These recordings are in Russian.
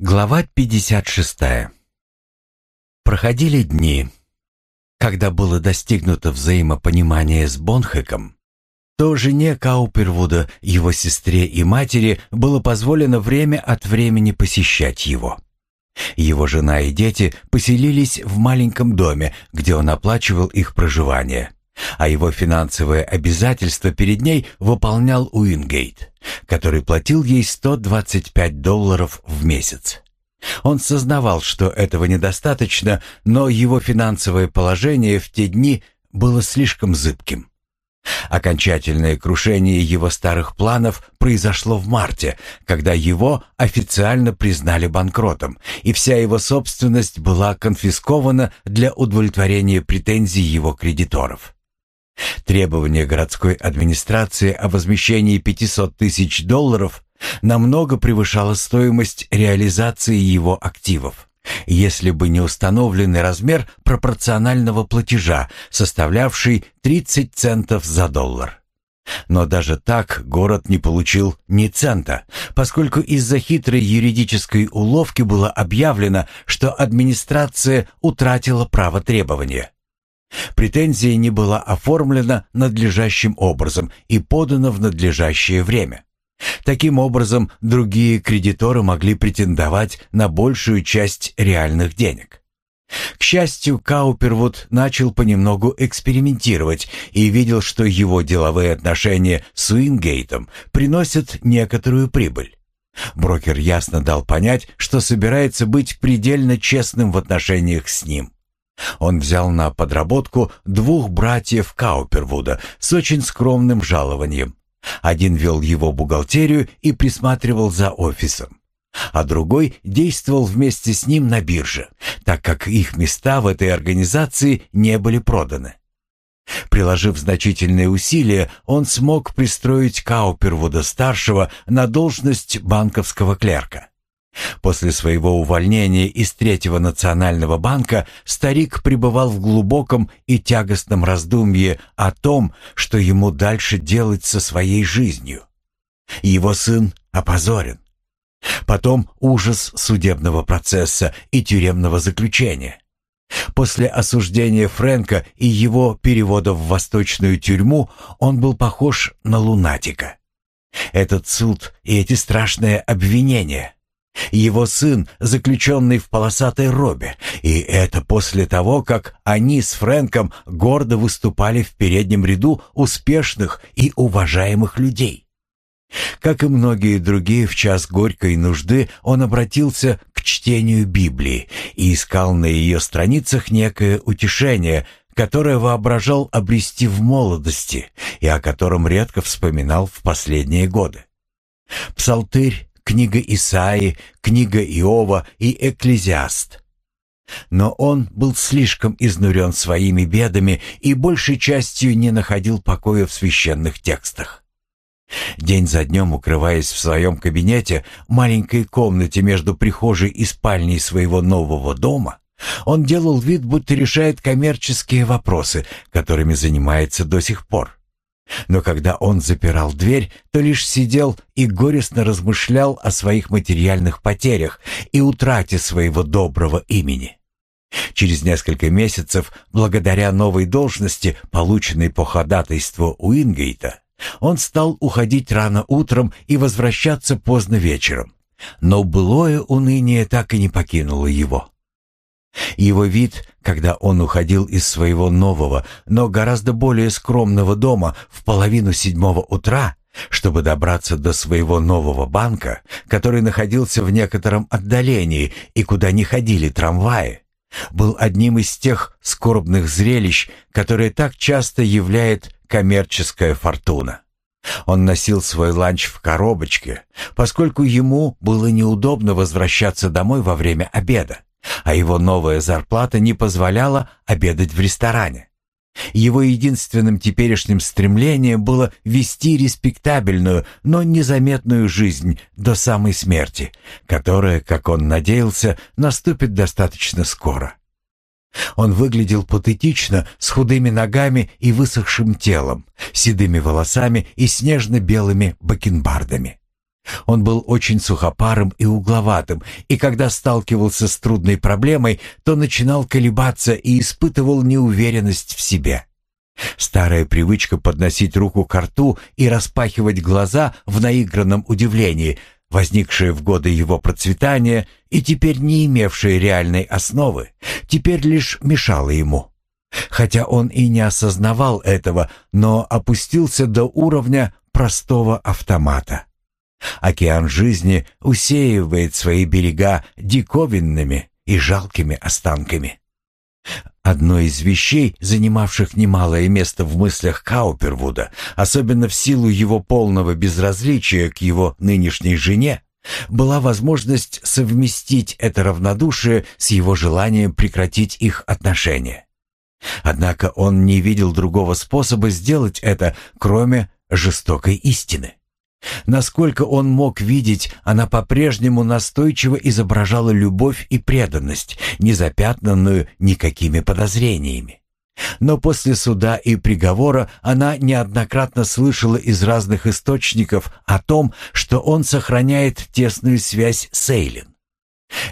Глава 56. Проходили дни. Когда было достигнуто взаимопонимание с Бонхегом, то жене Каупервуда, его сестре и матери было позволено время от времени посещать его. Его жена и дети поселились в маленьком доме, где он оплачивал их проживание а его финансовые обязательства перед ней выполнял Уингейт, который платил ей 125 долларов в месяц. Он сознавал, что этого недостаточно, но его финансовое положение в те дни было слишком зыбким. Окончательное крушение его старых планов произошло в марте, когда его официально признали банкротом, и вся его собственность была конфискована для удовлетворения претензий его кредиторов. Требование городской администрации о возмещении 500 тысяч долларов намного превышало стоимость реализации его активов, если бы не установленный размер пропорционального платежа, составлявший 30 центов за доллар. Но даже так город не получил ни цента, поскольку из-за хитрой юридической уловки было объявлено, что администрация утратила право требования. Претензия не была оформлена надлежащим образом и подана в надлежащее время. Таким образом, другие кредиторы могли претендовать на большую часть реальных денег. К счастью, Каупервуд начал понемногу экспериментировать и видел, что его деловые отношения с Уингейтом приносят некоторую прибыль. Брокер ясно дал понять, что собирается быть предельно честным в отношениях с ним. Он взял на подработку двух братьев Каупервуда с очень скромным жалованием. Один вел его бухгалтерию и присматривал за офисом, а другой действовал вместе с ним на бирже, так как их места в этой организации не были проданы. Приложив значительные усилия, он смог пристроить Каупервуда-старшего на должность банковского клерка. После своего увольнения из Третьего национального банка старик пребывал в глубоком и тягостном раздумье о том, что ему дальше делать со своей жизнью. Его сын опозорен. Потом ужас судебного процесса и тюремного заключения. После осуждения Фрэнка и его перевода в восточную тюрьму он был похож на лунатика. Этот суд и эти страшные обвинения – его сын, заключенный в полосатой робе, и это после того, как они с Фрэнком гордо выступали в переднем ряду успешных и уважаемых людей. Как и многие другие в час горькой нужды, он обратился к чтению Библии и искал на ее страницах некое утешение, которое воображал обрести в молодости и о котором редко вспоминал в последние годы. Псалтырь книга Исаи, книга Иова и Экклезиаст. Но он был слишком изнурен своими бедами и большей частью не находил покоя в священных текстах. День за днем, укрываясь в своем кабинете, маленькой комнате между прихожей и спальней своего нового дома, он делал вид, будто решает коммерческие вопросы, которыми занимается до сих пор. Но когда он запирал дверь, то лишь сидел и горестно размышлял о своих материальных потерях и утрате своего доброго имени. Через несколько месяцев, благодаря новой должности, полученной по ходатайству Уингейта, он стал уходить рано утром и возвращаться поздно вечером. Но былое уныние так и не покинуло его. Его вид, когда он уходил из своего нового, но гораздо более скромного дома в половину седьмого утра, чтобы добраться до своего нового банка, который находился в некотором отдалении и куда не ходили трамваи, был одним из тех скорбных зрелищ, которые так часто являет коммерческая фортуна. Он носил свой ланч в коробочке, поскольку ему было неудобно возвращаться домой во время обеда а его новая зарплата не позволяла обедать в ресторане. Его единственным теперешним стремлением было вести респектабельную, но незаметную жизнь до самой смерти, которая, как он надеялся, наступит достаточно скоро. Он выглядел патетично, с худыми ногами и высохшим телом, седыми волосами и снежно-белыми бакенбардами. Он был очень сухопарым и угловатым, и когда сталкивался с трудной проблемой, то начинал колебаться и испытывал неуверенность в себе. Старая привычка подносить руку к рту и распахивать глаза в наигранном удивлении, возникшая в годы его процветания и теперь не имевшая реальной основы, теперь лишь мешала ему. Хотя он и не осознавал этого, но опустился до уровня простого автомата. Океан жизни усеивает свои берега диковинными и жалкими останками. Одной из вещей, занимавших немалое место в мыслях Каупервуда, особенно в силу его полного безразличия к его нынешней жене, была возможность совместить это равнодушие с его желанием прекратить их отношения. Однако он не видел другого способа сделать это, кроме жестокой истины. Насколько он мог видеть, она по-прежнему настойчиво изображала любовь и преданность, не запятнанную никакими подозрениями. Но после суда и приговора она неоднократно слышала из разных источников о том, что он сохраняет тесную связь с Эйлин.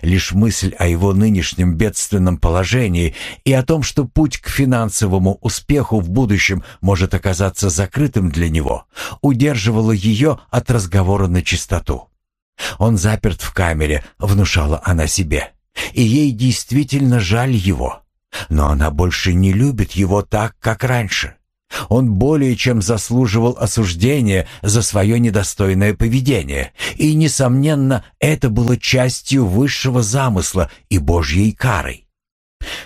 Лишь мысль о его нынешнем бедственном положении и о том, что путь к финансовому успеху в будущем может оказаться закрытым для него, удерживала ее от разговора на чистоту. Он заперт в камере, внушала она себе, и ей действительно жаль его. Но она больше не любит его так, как раньше. Он более чем заслуживал осуждения за свое недостойное поведение, и, несомненно, это было частью высшего замысла и Божьей карой.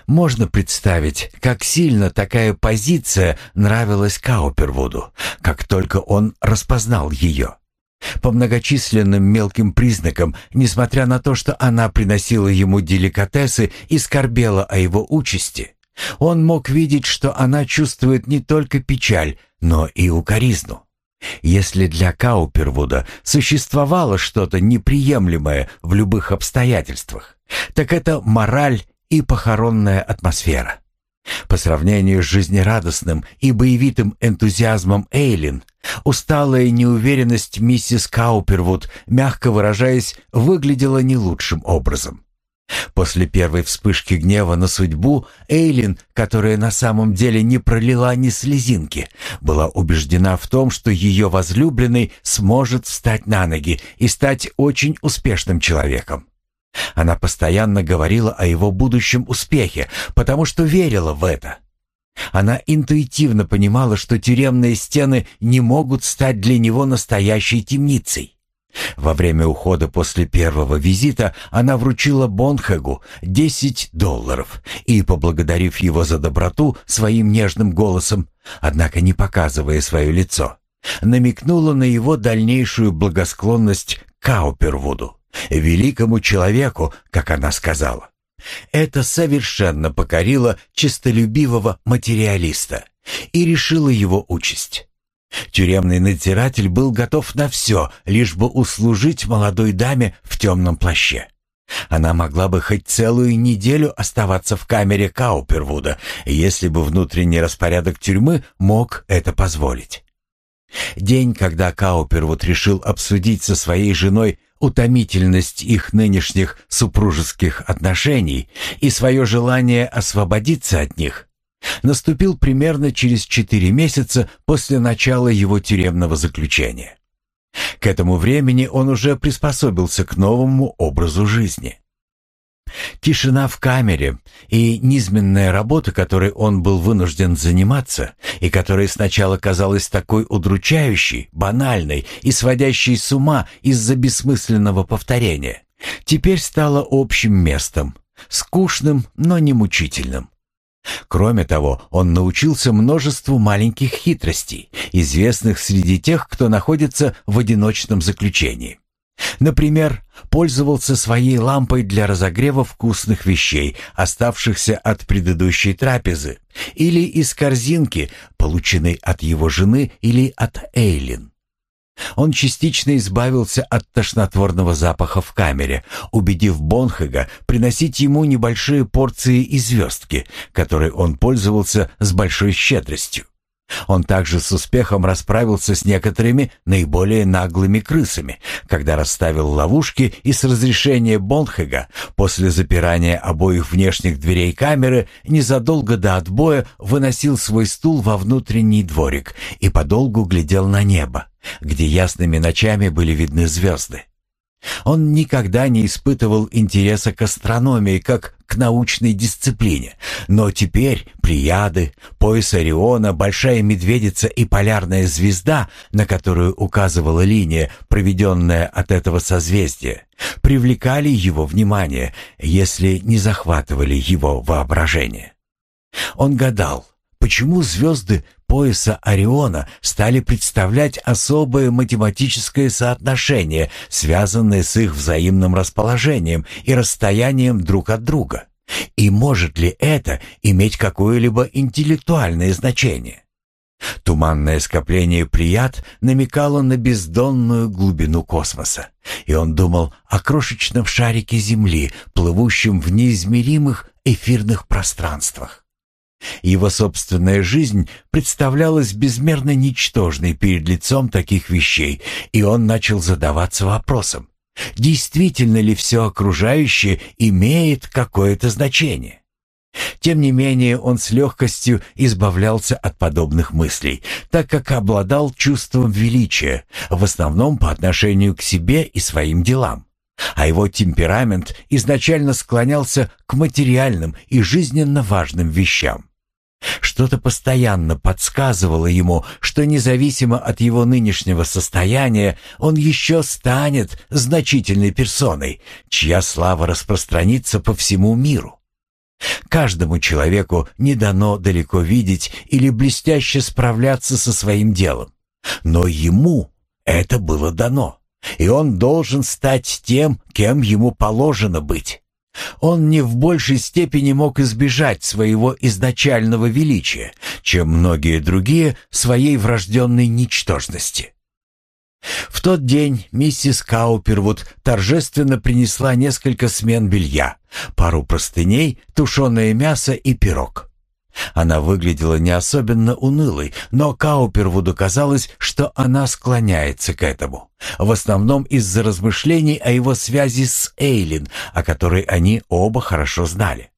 Можно представить, как сильно такая позиция нравилась Каупервуду, как только он распознал ее. По многочисленным мелким признакам, несмотря на то, что она приносила ему деликатесы и скорбела о его участи, он мог видеть, что она чувствует не только печаль, но и укоризну. Если для Каупервуда существовало что-то неприемлемое в любых обстоятельствах, так это мораль и похоронная атмосфера. По сравнению с жизнерадостным и боевитым энтузиазмом Эйлин, усталая неуверенность миссис Каупервуд, мягко выражаясь, выглядела не лучшим образом. После первой вспышки гнева на судьбу Эйлин, которая на самом деле не пролила ни слезинки, была убеждена в том, что ее возлюбленный сможет встать на ноги и стать очень успешным человеком. Она постоянно говорила о его будущем успехе, потому что верила в это. Она интуитивно понимала, что тюремные стены не могут стать для него настоящей темницей. Во время ухода после первого визита она вручила Бонхегу 10 долларов и, поблагодарив его за доброту своим нежным голосом, однако не показывая свое лицо, намекнула на его дальнейшую благосклонность Каупервуду, великому человеку, как она сказала. Это совершенно покорило честолюбивого материалиста и решило его участь. Тюремный надзиратель был готов на все, лишь бы услужить молодой даме в темном плаще. Она могла бы хоть целую неделю оставаться в камере Каупервуда, если бы внутренний распорядок тюрьмы мог это позволить. День, когда Каупервуд решил обсудить со своей женой утомительность их нынешних супружеских отношений и свое желание освободиться от них, наступил примерно через четыре месяца после начала его тюремного заключения. К этому времени он уже приспособился к новому образу жизни. Тишина в камере и низменная работа, которой он был вынужден заниматься, и которая сначала казалась такой удручающей, банальной и сводящей с ума из-за бессмысленного повторения, теперь стала общим местом, скучным, но не мучительным. Кроме того, он научился множеству маленьких хитростей, известных среди тех, кто находится в одиночном заключении. Например, пользовался своей лампой для разогрева вкусных вещей, оставшихся от предыдущей трапезы, или из корзинки, полученной от его жены или от Эйлин. Он частично избавился от тошнотворного запаха в камере, убедив Бонхега приносить ему небольшие порции и звездки, которой он пользовался с большой щедростью. Он также с успехом расправился с некоторыми наиболее наглыми крысами, когда расставил ловушки и с разрешения Бонхега после запирания обоих внешних дверей камеры незадолго до отбоя выносил свой стул во внутренний дворик и подолгу глядел на небо, где ясными ночами были видны звезды. Он никогда не испытывал интереса к астрономии как к научной дисциплине, но теперь Плеяды, пояс Ориона, Большая Медведица и полярная звезда, на которую указывала линия, проведенная от этого созвездия, привлекали его внимание, если не захватывали его воображение. Он гадал, почему звезды пояса Ориона стали представлять особое математическое соотношение, связанное с их взаимным расположением и расстоянием друг от друга. И может ли это иметь какое-либо интеллектуальное значение? Туманное скопление Плеяд намекало на бездонную глубину космоса, и он думал о крошечном шарике Земли, плывущем в неизмеримых эфирных пространствах. Его собственная жизнь представлялась безмерно ничтожной перед лицом таких вещей, и он начал задаваться вопросом, действительно ли все окружающее имеет какое-то значение. Тем не менее, он с легкостью избавлялся от подобных мыслей, так как обладал чувством величия, в основном по отношению к себе и своим делам а его темперамент изначально склонялся к материальным и жизненно важным вещам. Что-то постоянно подсказывало ему, что независимо от его нынешнего состояния, он еще станет значительной персоной, чья слава распространится по всему миру. Каждому человеку не дано далеко видеть или блестяще справляться со своим делом. Но ему это было дано, и он должен стать тем, кем ему положено быть. Он не в большей степени мог избежать своего изначального величия, чем многие другие своей врожденной ничтожности. В тот день миссис Каупервуд торжественно принесла несколько смен белья, пару простыней, тушеное мясо и пирог. Она выглядела не особенно унылой, но Каупервуду казалось, что она склоняется к этому. В основном из-за размышлений о его связи с Эйлин, о которой они оба хорошо знали.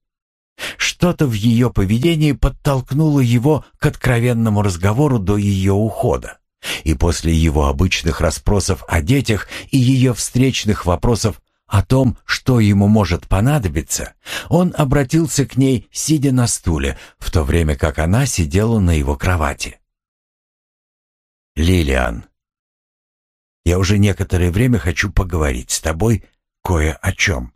Что-то в ее поведении подтолкнуло его к откровенному разговору до ее ухода. И после его обычных расспросов о детях и ее встречных вопросов о том, что ему может понадобиться, он обратился к ней, сидя на стуле, в то время как она сидела на его кровати. «Лилиан, я уже некоторое время хочу поговорить с тобой кое о чем.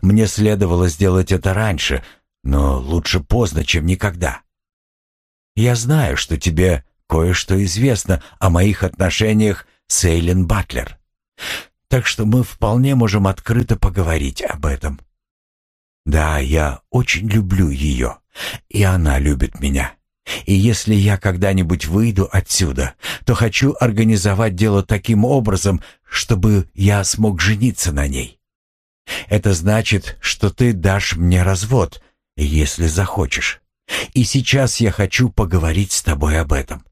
Мне следовало сделать это раньше, но лучше поздно, чем никогда. Я знаю, что тебе кое-что известно о моих отношениях с Эйлен Батлер так что мы вполне можем открыто поговорить об этом. Да, я очень люблю ее, и она любит меня. И если я когда-нибудь выйду отсюда, то хочу организовать дело таким образом, чтобы я смог жениться на ней. Это значит, что ты дашь мне развод, если захочешь. И сейчас я хочу поговорить с тобой об этом.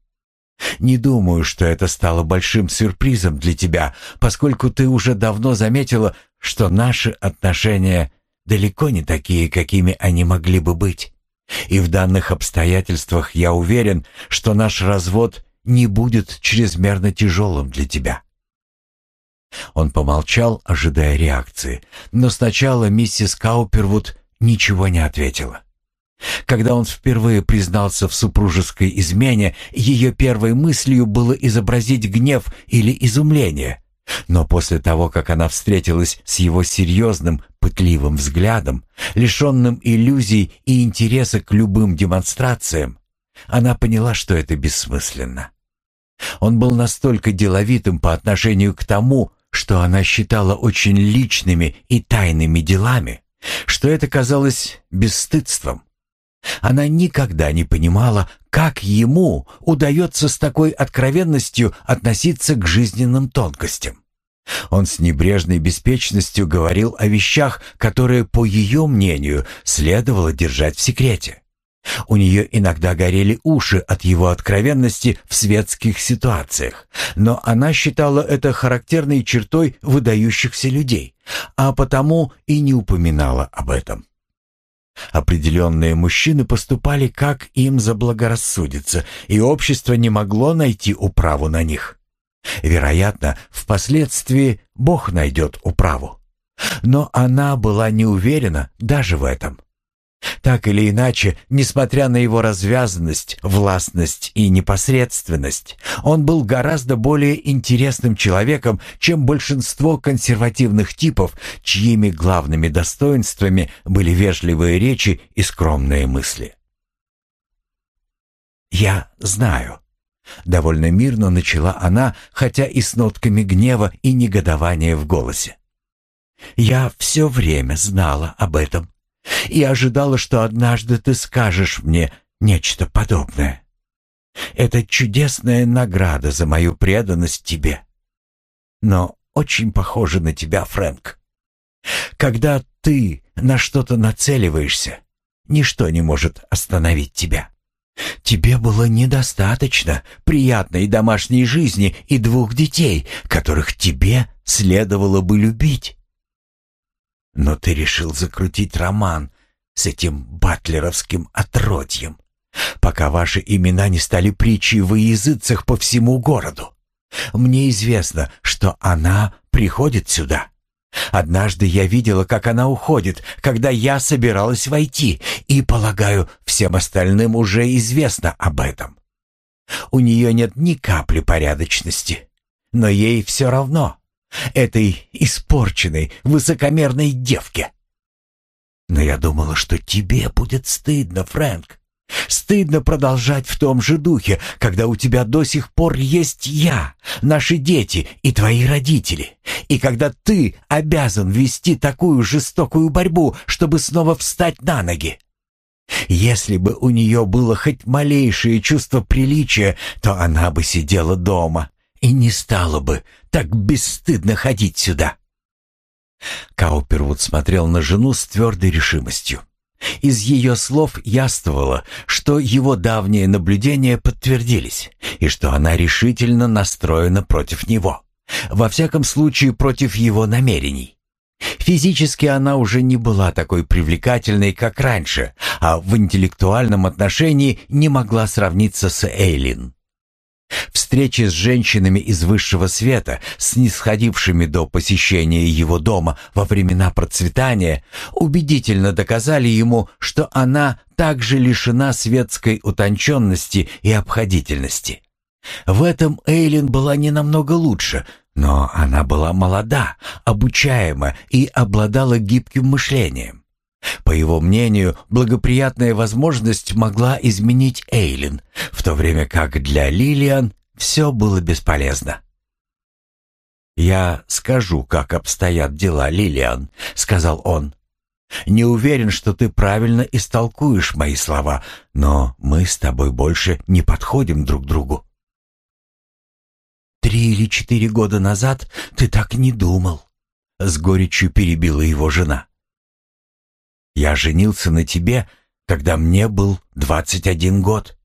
Не думаю, что это стало большим сюрпризом для тебя, поскольку ты уже давно заметила, что наши отношения далеко не такие, какими они могли бы быть. И в данных обстоятельствах я уверен, что наш развод не будет чрезмерно тяжелым для тебя. Он помолчал, ожидая реакции, но сначала миссис Каупервуд ничего не ответила. Когда он впервые признался в супружеской измене, ее первой мыслью было изобразить гнев или изумление. Но после того, как она встретилась с его серьезным, пытливым взглядом, лишенным иллюзий и интереса к любым демонстрациям, она поняла, что это бессмысленно. Он был настолько деловитым по отношению к тому, что она считала очень личными и тайными делами, что это казалось бесстыдством. Она никогда не понимала, как ему удается с такой откровенностью относиться к жизненным тонкостям. Он с небрежной беспечностью говорил о вещах, которые, по ее мнению, следовало держать в секрете. У нее иногда горели уши от его откровенности в светских ситуациях, но она считала это характерной чертой выдающихся людей, а потому и не упоминала об этом. Определенные мужчины поступали, как им заблагорассудится, и общество не могло найти управу на них. Вероятно, впоследствии Бог найдет управу. Но она была не уверена даже в этом. Так или иначе, несмотря на его развязанность, властность и непосредственность, он был гораздо более интересным человеком, чем большинство консервативных типов, чьими главными достоинствами были вежливые речи и скромные мысли. «Я знаю», — довольно мирно начала она, хотя и с нотками гнева и негодования в голосе. «Я все время знала об этом» и ожидала, что однажды ты скажешь мне нечто подобное. Это чудесная награда за мою преданность тебе. Но очень похоже на тебя, Фрэнк. Когда ты на что-то нацеливаешься, ничто не может остановить тебя. Тебе было недостаточно приятной домашней жизни и двух детей, которых тебе следовало бы любить. Но ты решил закрутить роман с этим батлеровским отродьем, пока ваши имена не стали притчей во языцах по всему городу. Мне известно, что она приходит сюда. Однажды я видела, как она уходит, когда я собиралась войти, и, полагаю, всем остальным уже известно об этом. У нее нет ни капли порядочности, но ей все равно этой испорченной, высокомерной девке. Но я думала, что тебе будет стыдно, Фрэнк. Стыдно продолжать в том же духе, когда у тебя до сих пор есть я, наши дети и твои родители, и когда ты обязан вести такую жестокую борьбу, чтобы снова встать на ноги. Если бы у нее было хоть малейшее чувство приличия, то она бы сидела дома, и не стала бы так бесстыдно ходить сюда». Каупервуд смотрел на жену с твердой решимостью. Из ее слов яствовало, что его давние наблюдения подтвердились, и что она решительно настроена против него. Во всяком случае, против его намерений. Физически она уже не была такой привлекательной, как раньше, а в интеллектуальном отношении не могла сравниться с Эйлин. Встречи с женщинами из высшего света, снисходившими до посещения его дома во времена процветания, убедительно доказали ему, что она также лишена светской утонченности и обходительности. В этом Эйлин была не намного лучше, но она была молода, обучаема и обладала гибким мышлением. По его мнению, благоприятная возможность могла изменить Эйлин, в то время как для Лилиан все было бесполезно. «Я скажу, как обстоят дела, Лилиан», — сказал он. «Не уверен, что ты правильно истолкуешь мои слова, но мы с тобой больше не подходим друг другу». «Три или четыре года назад ты так не думал», — с горечью перебила его жена. Я женился на тебе, когда мне был двадцать один год.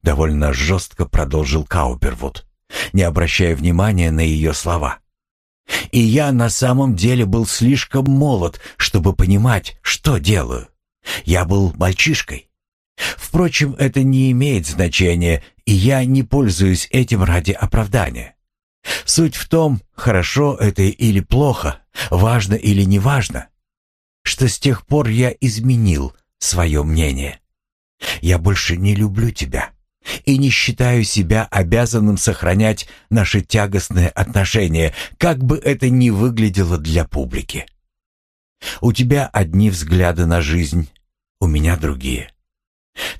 Довольно жестко продолжил Каупервуд, не обращая внимания на ее слова. И я на самом деле был слишком молод, чтобы понимать, что делаю. Я был мальчишкой. Впрочем, это не имеет значения, и я не пользуюсь этим ради оправдания. Суть в том, хорошо это или плохо, важно или не важно что с тех пор я изменил свое мнение. Я больше не люблю тебя и не считаю себя обязанным сохранять наши тягостные отношения, как бы это ни выглядело для публики. У тебя одни взгляды на жизнь, у меня другие.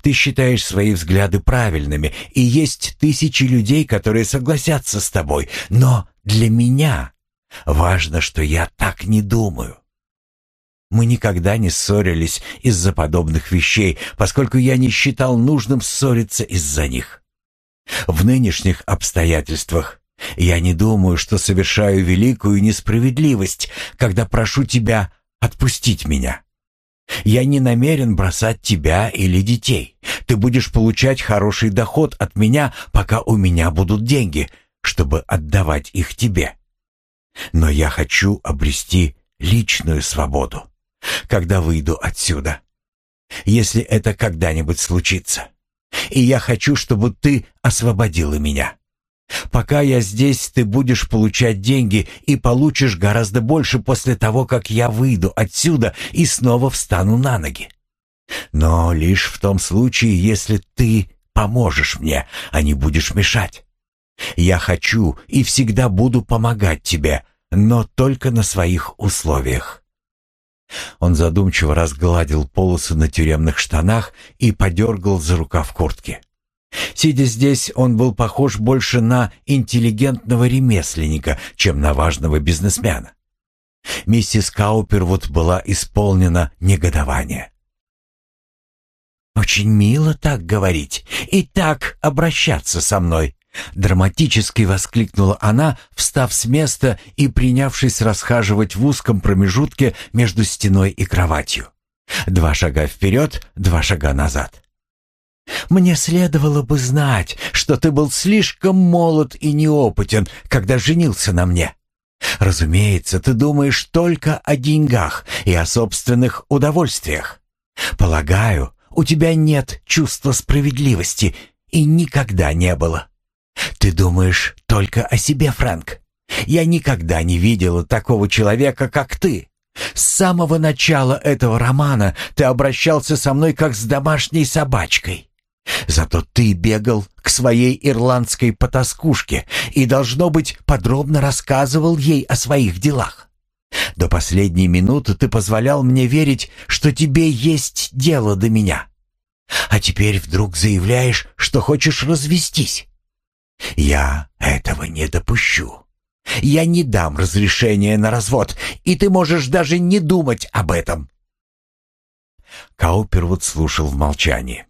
Ты считаешь свои взгляды правильными, и есть тысячи людей, которые согласятся с тобой, но для меня важно, что я так не думаю. Мы никогда не ссорились из-за подобных вещей, поскольку я не считал нужным ссориться из-за них. В нынешних обстоятельствах я не думаю, что совершаю великую несправедливость, когда прошу тебя отпустить меня. Я не намерен бросать тебя или детей. Ты будешь получать хороший доход от меня, пока у меня будут деньги, чтобы отдавать их тебе. Но я хочу обрести личную свободу, когда выйду отсюда. Если это когда-нибудь случится. И я хочу, чтобы ты освободила меня. Пока я здесь, ты будешь получать деньги и получишь гораздо больше после того, как я выйду отсюда и снова встану на ноги. Но лишь в том случае, если ты поможешь мне, а не будешь мешать. Я хочу и всегда буду помогать тебе, но только на своих условиях. Он задумчиво разгладил полосы на тюремных штанах и подергал за рукав куртки. Сидя здесь, он был похож больше на интеллигентного ремесленника, чем на важного бизнесмена. Миссис Каупервуд была исполнена негодования. «Очень мило так говорить и так обращаться со мной», Драматически воскликнула она, встав с места и принявшись расхаживать в узком промежутке между стеной и кроватью. Два шага вперед, два шага назад. Мне следовало бы знать, что ты был слишком молод и неопытен, когда женился на мне. Разумеется, ты думаешь только о деньгах и о собственных удовольствиях. Полагаю, у тебя нет чувства справедливости и никогда не было. Ты думаешь только о себе, Фрэнк. Я никогда не видела такого человека, как ты. С самого начала этого романа ты обращался со мной как с домашней собачкой. Зато ты бегал к своей ирландской потаскушке и, должно быть, подробно рассказывал ей о своих делах. До последней минуты ты позволял мне верить, что тебе есть дело до меня. А теперь вдруг заявляешь, что хочешь развестись. Я этого не допущу. Я не дам разрешения на развод, и ты можешь даже не думать об этом. Каупервуд слушал в молчании.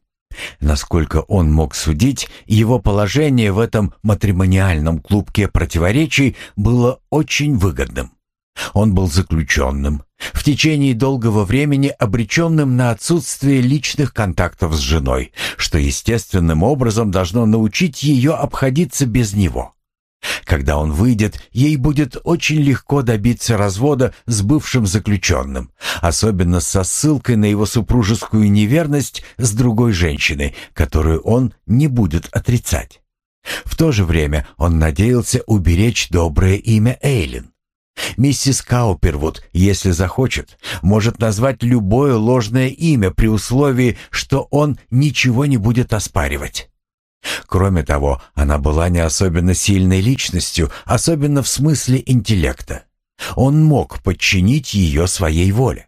Насколько он мог судить, его положение в этом матримониальном клубке противоречий было очень выгодным. Он был заключенным, в течение долгого времени обреченным на отсутствие личных контактов с женой, что естественным образом должно научить ее обходиться без него. Когда он выйдет, ей будет очень легко добиться развода с бывшим заключенным, особенно со ссылкой на его супружескую неверность с другой женщиной, которую он не будет отрицать. В то же время он надеялся уберечь доброе имя Эйлин. Миссис Каупервуд, если захочет, может назвать любое ложное имя при условии, что он ничего не будет оспаривать. Кроме того, она была не особенно сильной личностью, особенно в смысле интеллекта. Он мог подчинить ее своей воле.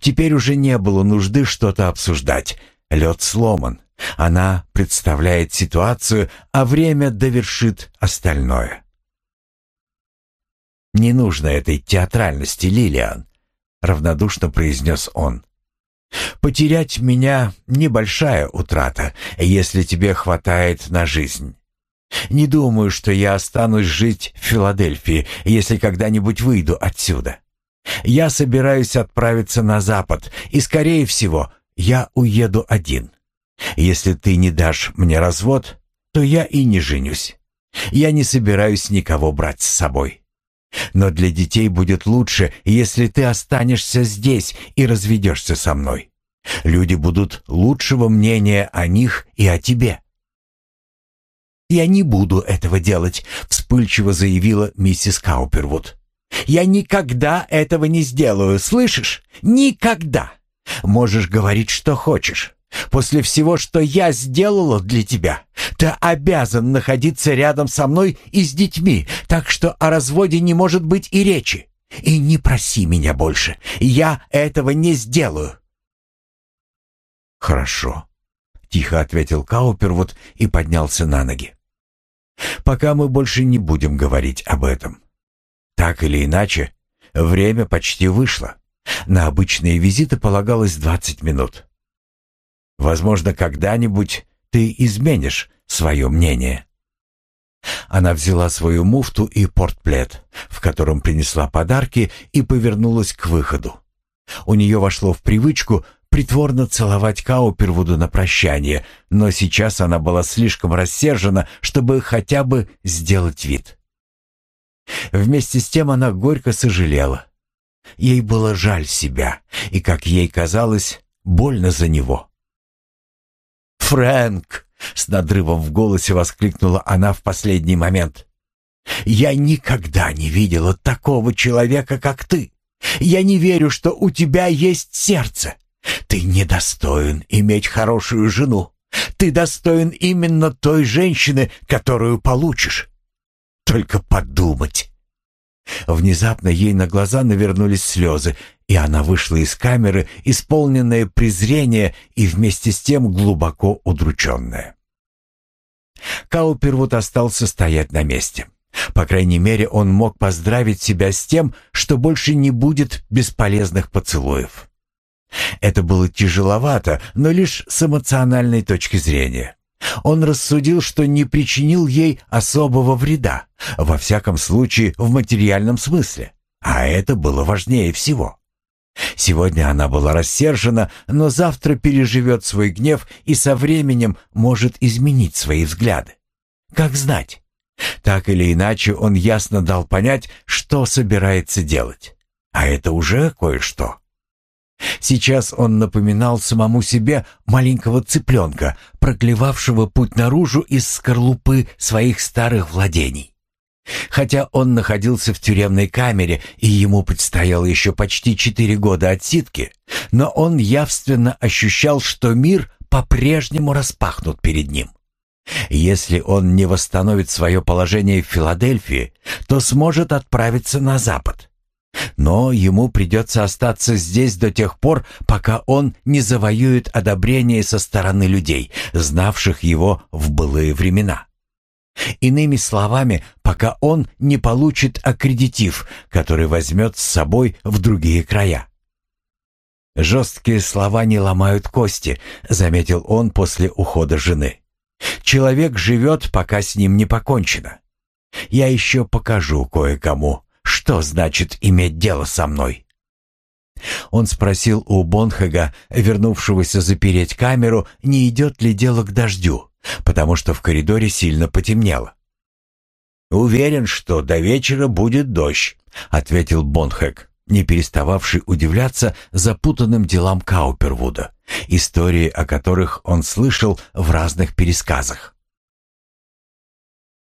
Теперь уже не было нужды что-то обсуждать. Лед сломан. Она представляет ситуацию, а время довершит остальное. «Не нужно этой театральности, Лилиан», — равнодушно произнес он. «Потерять меня — небольшая утрата, если тебе хватает на жизнь. Не думаю, что я останусь жить в Филадельфии, если когда-нибудь выйду отсюда. Я собираюсь отправиться на запад, и, скорее всего, я уеду один. Если ты не дашь мне развод, то я и не женюсь. Я не собираюсь никого брать с собой. Но для детей будет лучше, если ты останешься здесь и разведешься со мной. Люди будут лучшего мнения о них и о тебе». «Я не буду этого делать», — вспыльчиво заявила миссис Каупервуд. «Я никогда этого не сделаю, слышишь? Никогда! Можешь говорить, что хочешь. После всего, что я сделала для тебя, ты обязан находиться рядом со мной и с детьми, так что о разводе не может быть и речи. И не проси меня больше. Я этого не сделаю. Хорошо, тихо ответил Каупервуд и поднялся на ноги. Пока мы больше не будем говорить об этом. Так или иначе, время почти вышло. На обычные визиты полагалось 20 минут. Возможно, когда-нибудь ты изменишь свое мнение. Она взяла свою муфту и портплет, в котором принесла подарки, и повернулась к выходу. У нее вошло в привычку притворно целовать Каупервуду на прощание, но сейчас она была слишком рассержена, чтобы хотя бы сделать вид. Вместе с тем она горько сожалела. Ей было жаль себя, и, как ей казалось, больно за него. «Фрэнк!» — с надрывом в голосе воскликнула она в последний момент. «Я никогда не видела такого человека, как ты. Я не верю, что у тебя есть сердце. Ты недостоин иметь хорошую жену. Ты достоин именно той женщины, которую получишь. Только подумать. Внезапно ей на глаза навернулись слезы, и она вышла из камеры, исполненная презрения и вместе с тем глубоко удрученная. Каупервуд остался стоять на месте. По крайней мере, он мог поздравить себя с тем, что больше не будет бесполезных поцелуев. Это было тяжеловато, но лишь с эмоциональной точки зрения. Он рассудил, что не причинил ей особого вреда, во всяком случае в материальном смысле, а это было важнее всего. Сегодня она была рассержена, но завтра переживет свой гнев и со временем может изменить свои взгляды. Как знать? Так или иначе, он ясно дал понять, что собирается делать. А это уже кое-что. Сейчас он напоминал самому себе маленького цыпленка, проклевавшего путь наружу из скорлупы своих старых владений. Хотя он находился в тюремной камере и ему предстояло еще почти четыре года отсидки, но он явственно ощущал, что мир по-прежнему распахнут перед ним. Если он не восстановит свое положение в Филадельфии, то сможет отправиться на запад. Но ему придется остаться здесь до тех пор, пока он не завоюет одобрение со стороны людей, знавших его в былые времена. Иными словами, пока он не получит аккредитив, который возьмет с собой в другие края. «Жесткие слова не ломают кости», — заметил он после ухода жены. «Человек живет, пока с ним не покончено. Я еще покажу кое-кому, что значит иметь дело со мной?» Он спросил у Бонхега, вернувшегося запереть камеру, не идет ли дело к дождю, потому что в коридоре сильно потемнело. «Уверен, что до вечера будет дождь», — ответил Бонхег, не перестававший удивляться запутанным делам Каупервуда, истории о которых он слышал в разных пересказах.